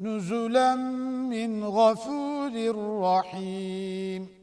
نزلا من غفور رحيم.